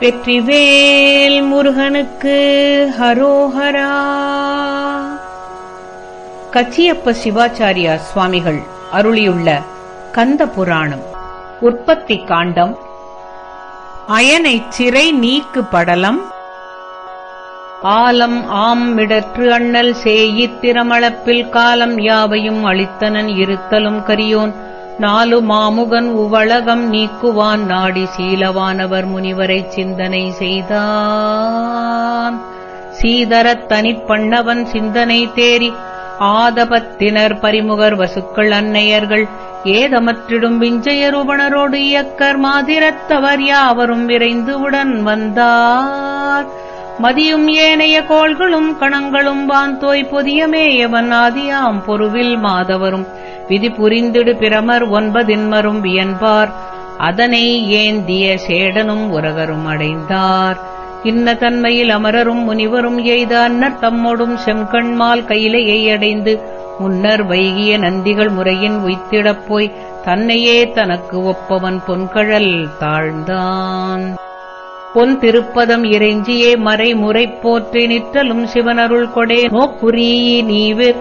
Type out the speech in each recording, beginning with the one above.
வெற்றிவேல் முருகனுக்கு ஹரோஹரா. கச்சியப்ப சிவாச்சாரியா சுவாமிகள் அருளியுள்ள கந்த புராணம் உற்பத்தி காண்டம் அயனை சிறை நீக்கு படலம் ஆலம் ஆம் மிடற்று அண்ணல் சேயித் திறமளப்பில் காலம் யாவையும் அளித்தனன் இருத்தலும் கரியோன். நாலு மாமுகன் உவளகம் நீக்குவான் நாடி சீலவானவர் முனிவரைச் சிந்தனை செய்தான். சீதரத் தனிப்பண்ணவன் சிந்தனை தேறி ஆதபத்தினர் பரிமுகர் வசுக்கள் அன்னையர்கள். ஏதமற்றிடும் விஞ்சயருபணரோடு இயக்கர் மாதிரத்தவர் யாவரும் விரைந்து உடன் வந்தார். மதியும் ஏனைய கோள்களும் கணங்களும் வாந்தோய் பொதியமேயவன் ஆதியாம் பொருவில் மாதவரும். விதி புரிந்திடு பிரமர் ஒன்பதின்மரும் வியன்பார். அதனை ஏந்திய சேடனும் உரகரும் அடைந்தார். இன்ன தன்மையில் அமரரும் முனிவரும் எய்த அன்னர் தம்மோடும் செம்கண்மால் கையிலையை அடைந்து முன்னர் வைகிய நந்திகள் முறையின் உய்த்திடப் போய் தன்னையே தனக்கு ஒப்பவன் பொன்கழல் தாழ்ந்தான். பொன் திருப்பதம் இறைஞ்சியே மறைமுறை போற்றி நிற்றலும் சிவனருள் கொடே நோக்குறீ நீவிற்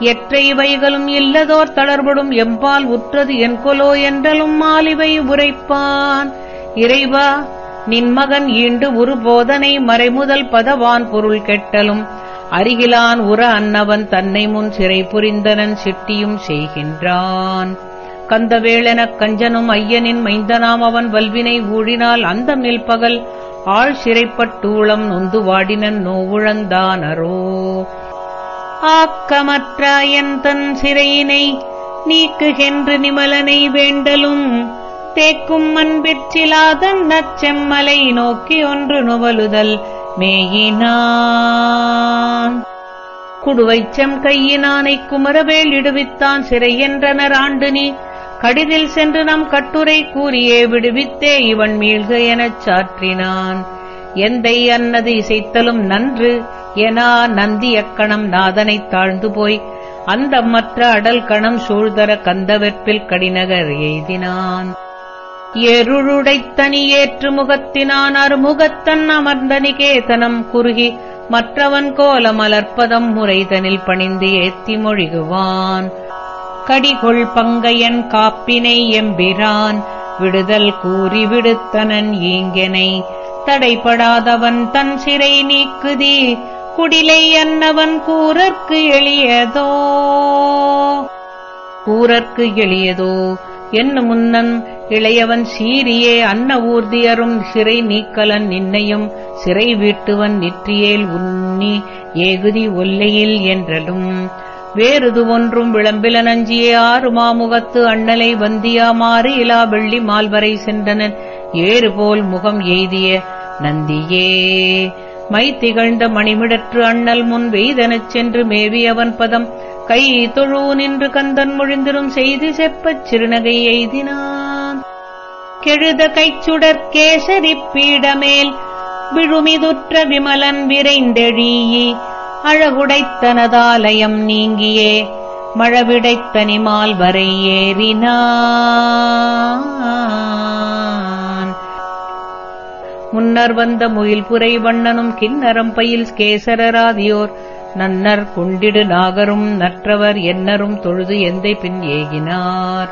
எற்றை வைகளும் இல்லதோர் தளர்படும் எம்பால் உற்றது என்கொலோ என்றலும் மாலிவை உரைப்பான். இறைவா நின் மகன் ஈண்டு உரு போதனை மறைமுதல் பதவான் பொருள் கெட்டலும். அருகிலான் உற அன்னவன் தன்னை முன் சிறை புரிந்தனன் சிட்டியும் செய்கின்றான். கந்தவேளெனக் கஞ்சனும் ஐயனின் மைந்தனாம் அவன் வல்வினை ஊழினால் அந்த மில்பகல் ஆள் சிறைப்பட்டூளம் நொந்து வாடினன் நோவுழந்தானரோ ஆக்கமற்றாயன் தன் சிறையினை நீக்குகென்று நிமலனை வேண்டலும் தேக்கும் மண்பிற்றிலாதன் நச்செம்மலை நோக்கி ஒன்று நுவலுதல் மேயினான். குடுவைச்சம் கையினானை குமரவேல் இடுவித்தான் சிறை என்றனர் ஆண்டு நீ கடிதில் சென்று நம் கட்டுரை கூறியே விடுவித்தே இவன் மீள்க எனச் சாற்றினான். எந்தை அன்னது இசைத்தலும் நன்று எனா நந்தி அக்கணம் நாதனைத் தாழ்ந்து போய் அந்த மற்ற அடல் கணம் சூழ்தர கந்தவெற்பில் கடிநகர் எய்தினான். எருளுடைத் தனி ஏற்று முகத்தினான் அருமுகத்தன் அமர்ந்த நிகேதனம் குறுகி மற்றவன் கோல மலர்ப்பதம் முறைதனில் பணிந்து ஏத்தி மொழிகுவான். கடிகொள் பங்கையன் காப்பினை எம்பிரான் விடுதல் கூறி விடுத்தனன் ஈங்கெனை தடைபடாதவன் தன் சிறை நீக்குதி குடிலை அன்னவன் கூறற்கு எளியதோ? கூறற்கு எளியதோ? என்ன முன்னன் இளையவன் சீரியே அன்ன ஊர்தியரும் சிறை நீக்கலன் நின்னையும் சிறை வீட்டுவன் நிற்றியேல் உன்னி ஏகுதி ஒல்லையில் என்றலும். வேறுது ஒன்றும் விளம்பில நஞ்சியே ஆறு மாமுகத்து அண்ணலை வந்தியாமாறு இலா வெள்ளி மால்வரை சென்றனன். ஏறுபோல் முகம் எய்திய நந்தியே. மை திகழ்ந்த மணிமிடற்று அண்ணல் முன் வெய்தனச் சென்று மேவியவன் பதம். கை தொழு நின்று கந்தன் மொழிந்திரும் செய்தி செப்பச் சிறுநகை எய்தினான். கெழுத கைச்சுடற் கேசரி பீடமேல் விழுமிதுற்ற விமலன் விரைந்தெழீயி. அழகுடைத்தனதாலயம் நீங்கியே. மழவிடைத்தனிமால் வரை ஏறினான். முன்னர் வந்த முயில்புரை வண்ணனும் கிண்ணரம் பயில் கேசரராதியோர். நன்னர் குண்டிடு நாகரும் நற்றவர் என்னரும் தொழுது எந்தை பின் ஏகினார்.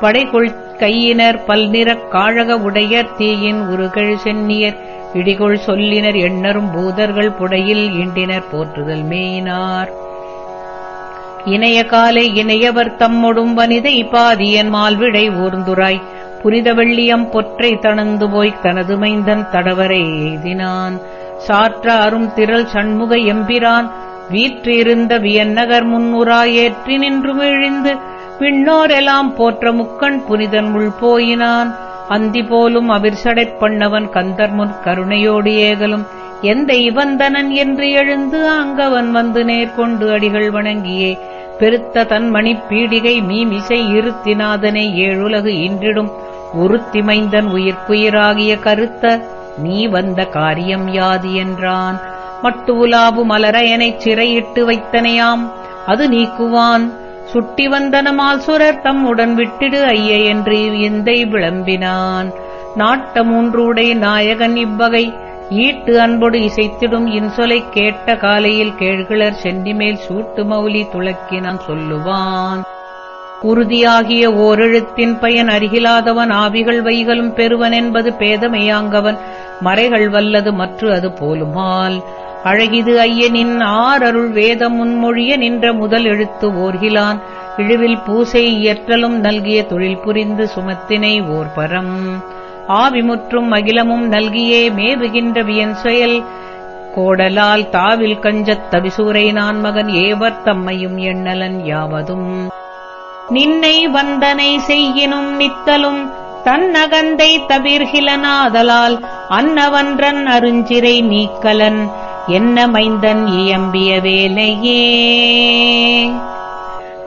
படைகொள் கையினர் பல்நிறக் காழக உடையர் தீயின் உருகள் சென்னியர். இடிகொள் சொல்லினர் எண்ணரும் பூதர்கள் புடையில் ஈண்டினர் போற்றுதல் மேயினார். இணைய காலை இணையவர் தம்மொடும் வனிதை பாதியன் மால்விடை ஊர்ந்துராய். புனித வெள்ளியம் பொற்றை தணந்து போய்த் தனது மைந்தன் தடவரை எய்தினான். சாற்ற அரும் திரள் சண்முக எம்பிரான் வீற்றிருந்த வியன்னகர் முன்னுராயேற்றி நின்று விழிந்து விண்ணோரெல்லாம் போற்ற முக்கண் புனிதன் உள் போயினான். அந்தி போலும் அவிர்சடைப் பண்ணவன் கந்தர் முன் கருணையோடு ஏகலும் எந்த இவந்தனன் என்று எழுந்து அங்கவன் வந்து நேர்கொண்டு அடிகள் வணங்கியே. பெருத்த தன்மணிப் பீடிகை மீமிசை இருத்தினாதனை ஏழுலகு இன்றிடும் உருத்திமைந்தன் உயிர்க்குயிராகிய கருத்த நீ வந்த காரியம் யாது என்றான். மட்டு உலாவு மலரையனைச் சிறையிட்டு வைத்தனையாம். அது நீக்குவான். சுட்டி வந்தனமால் சுரர் உடன் விட்டிடு ஐய என்று எந்தை விளம்பினான். நாட்ட மூன்றுடை நாயகன் இவ்வகை ஈட்டு அன்போடு இசைத்திடும் இன்சொலைக் கேட்ட காலையில் கேழ்கிளர் சென்னிமேல் சூட்டு மௌலி துளக்கினான் சொல்லுவான். உறுதியாகிய ஓரெழுத்தின் பயன் அருகிலாதவன் ஆவிகள் வைகளும் பெறுவன் என்பது பேதமையாங்கவன். மறைகள் வல்லது மற்று அது போலுமால். அழகிது ஐயனின் ஆரருள் வேதம் முன்மொழிய நின்ற முதல் எழுத்து ஓர்கிலான். இழுவில் பூசை இயற்றலும் நல்கிய தொழில் புரிந்து சுமத்தினை ஓர்பரம். ஆவிமுற்றும் அகிலமும் நல்கியே மேவுகின்ற வியன் செயல் கோடலால் தாவில் கஞ்சத் தவிசூரை நான் மகன் ஏவர் தம்மையும் எண்ணலன் யாவதும். நின்னை வந்தனை செய்யினும் நித்தலும் தன்னகந்தை தவிர்கிலனாதலால் அன்னவன்றன் அருஞ்சிறை நீக்கலன் என்ன மைந்தன் இயம்பிய வேலையே.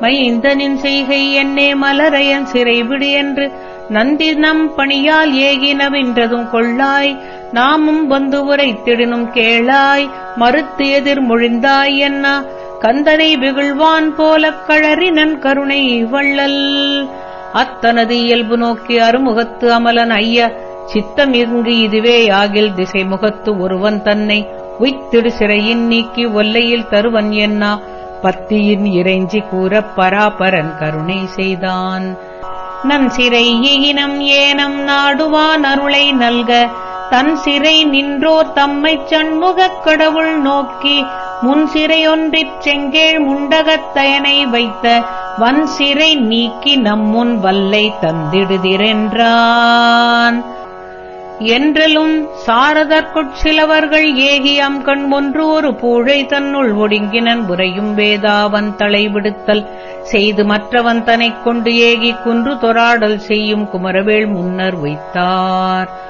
மைந்தனின் செய்கை என்னே மலரையன் சிறைவிடு என்று நந்தி நம் பணியால் ஏகினவின்றதும் கொள்ளாய். நாமும் வந்து உரைத்திடினும் கேளாய். மறுத்து எதிர் மொழிந்தாய் என்ன கந்தனை வெகுழ்வான் போலக் கழறி நன் கருணை வள்ளல். அத்தனது இயல்பு நோக்கி அருமுகத்து அமலன் ஐய சித்தம் இங்கு இதுவே ஆகில் திசைமுகத்து ஒருவன் தன்னை உய்த்திடு சிறையின் நீக்கி ஒல்லையில் தருவன் என்னா பத்தியின் இறைஞ்சி கூறப் பராபரன் கருணை செய்தான். நன் சிறை இகினம் ஏனம் நாடுவான் அருளை நல்க தன் சிறை நின்றோர் தம்மைச் சண்முகக் கடவுள் நோக்கி முன் சிறையொன்றிற் செங்கேழ் முண்டகத்தயனை வைத்த வன் சிறை நீக்கி நம்முன் வல்லை தந்திடுதிரென்றான். என்றலும் சாரதற்குட் சிலவர்கள் ஏகியம் கண் ஒன்று ஒரு பூழை தன்னுள் ஒடுங்கினன் உரையும் வேதாவன் தலை விடுத்தல் செய்து மற்றவன் தனைக் கொண்டு ஏகிக் குன்று தொராடல் செய்யும் குமரவேள் முன்னர் வைத்தார்.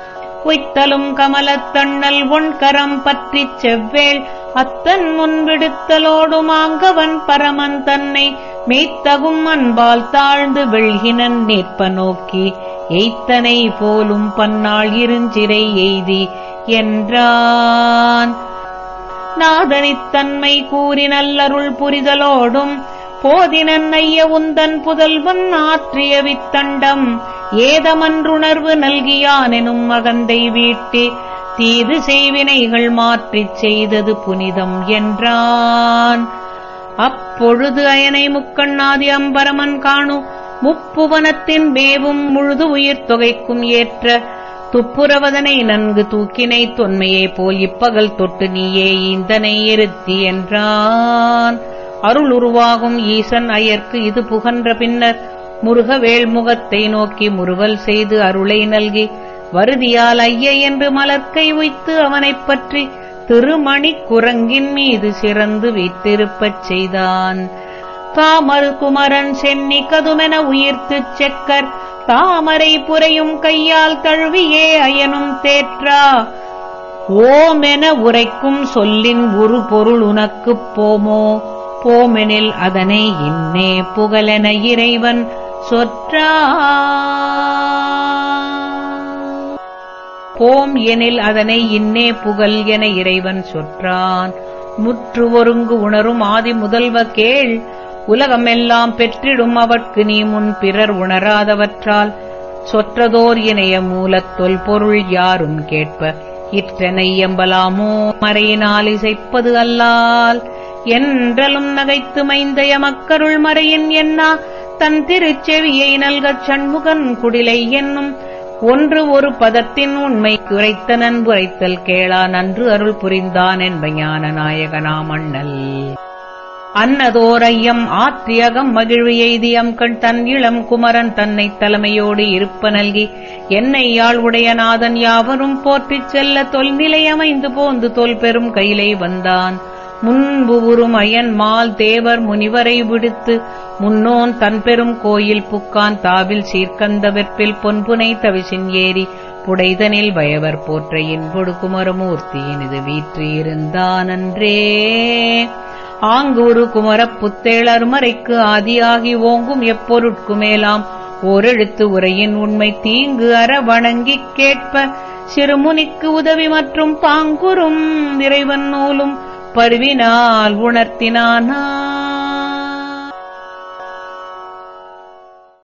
உய்த்தலும் கமலத்தண்ணல் ஒன்கரம் பற்றிச் செவ்வேள். அத்தன் முன் விடுத்தலோடு மாங்கவன் பரமன் தன்னை மெய்த்தகும் அன்பால் தாழ்ந்து வெள்கினன் நேர்ப்ப நோக்கி எய்த்தனை போலும் பன்னாள் இருஞ்சிறை எய்தி என்றான். நாதனித்தன்மை கூறி நல்லருள் புரிதலோடும் போதினன் ஐய உந்தன் புதல்வன் ஆற்றிய வித்தண்டம் ஏதமன்றுணர்வு நல்கியானெனும் மகந்தை வீட்டி தீது செய்வினைகள் மாற்றிச் செய்தது புனிதம் என்றான். அப்பொழுது அயனை முக்கண்ணாதி அம்பரமன் காணு முப்புவனத்தின் மேவும் முழுது உயிர் தொகைக்கும் ஏற்ற துப்புரவதனை நன்கு தூக்கினை தொன்மையே போல் இப்பகல் தொட்டு நீயே இந்தனை இருத்தி என்றான். அருள் உருவாகும் ஈசன் ஐயர்க்கு இது புகன்ற பின்னர் முருகவேள் முகத்தை நோக்கி முறுவல் செய்து அருளை நல்கி வருதியால் ஐய என்று மலர்க்கை உய்த்து அவனைப் பற்றி திருமணிக் குரங்கின் மீது சிறந்து வீட்டிருப்பச் செய்தான். தாமரு குமரன் சென்னி கதுமென உயிர்த்துச் செக்கர் தாமரை புரையும் கையால் தழுவியே அயனும் தேற்றா. ஓமென உரைக்கும் சொல்லின் ஒரு பொருள் உனக்குப் போமோ? போமெனில் அதனை இன்னே புகழென இறைவன் சொற்றா. போம் எனில் அதனை இன்னே புகழ் என இறைவன் சொற்றான். முற்று ஒருங்கு உணரும் ஆதி முதல்வ கேள். உலகமெல்லாம் பெற்றிடும் அவற்கு நீ முன் பிறர் உணராதவற்றால். சொற்றதோர் இணைய மூலத் தொல்பொருள் யாரும் கேட்ப. இற்றனை எம்பலாமோ மறையினால் இசைப்பது அல்லால். என்றலும் நகைத்து மைந்தய மக்கருள் மறையின் என்னா தன் திருச்செவியை நல்கச் சண்முகன் குடிலை என்னும் ஒன்று ஒரு பதத்தின் உண்மை குறைத்த நன்புரைத்தல் கேளா நன்று அருள் புரிந்தான் என்ப ஞான நாயகனாமண்ணல் அன்னதோர் அன்னதோரையம் ஆத்தியகம் மகிழ்வு எய்தியம் கண் தன் இளம் குமரன் தன்னை தலைமையோடு இருப்ப நல்கி என்னை யாழ் உடையநாதன் யாவரும் போற்றிச் செல்ல தொல்நிலை அமைந்து போந்து தொல் பெரும் கையிலை வந்தான். முன்பு உறும் அயன் மால் தேவர் முனிவரை விடுத்து முன்னோன் தன் பெரும் கோயில் புக்கான் தாவில் சீர்கந்த வெற்பில் பொன்புனை தவிசின் ஏறி புடைதனில் வயவர் போற்ற இன்பொடு குமரமூர்த்தியினது வீற்றிருந்தானன்றே. ஆங்கூரு குமரப் புத்தேளர் மறைக்கு ஆதியாகி ஓங்கும் எப்பொருட்குமேலாம் ஓரெழுத்து உரையின் உண்மை தீங்கு அற வணங்கிக் கேட்ப சிறுமுனிக்கு உதவி மற்றும் பாங்குறும் இறைவன் நூலும் பருவினால் உணர்த்தினானா?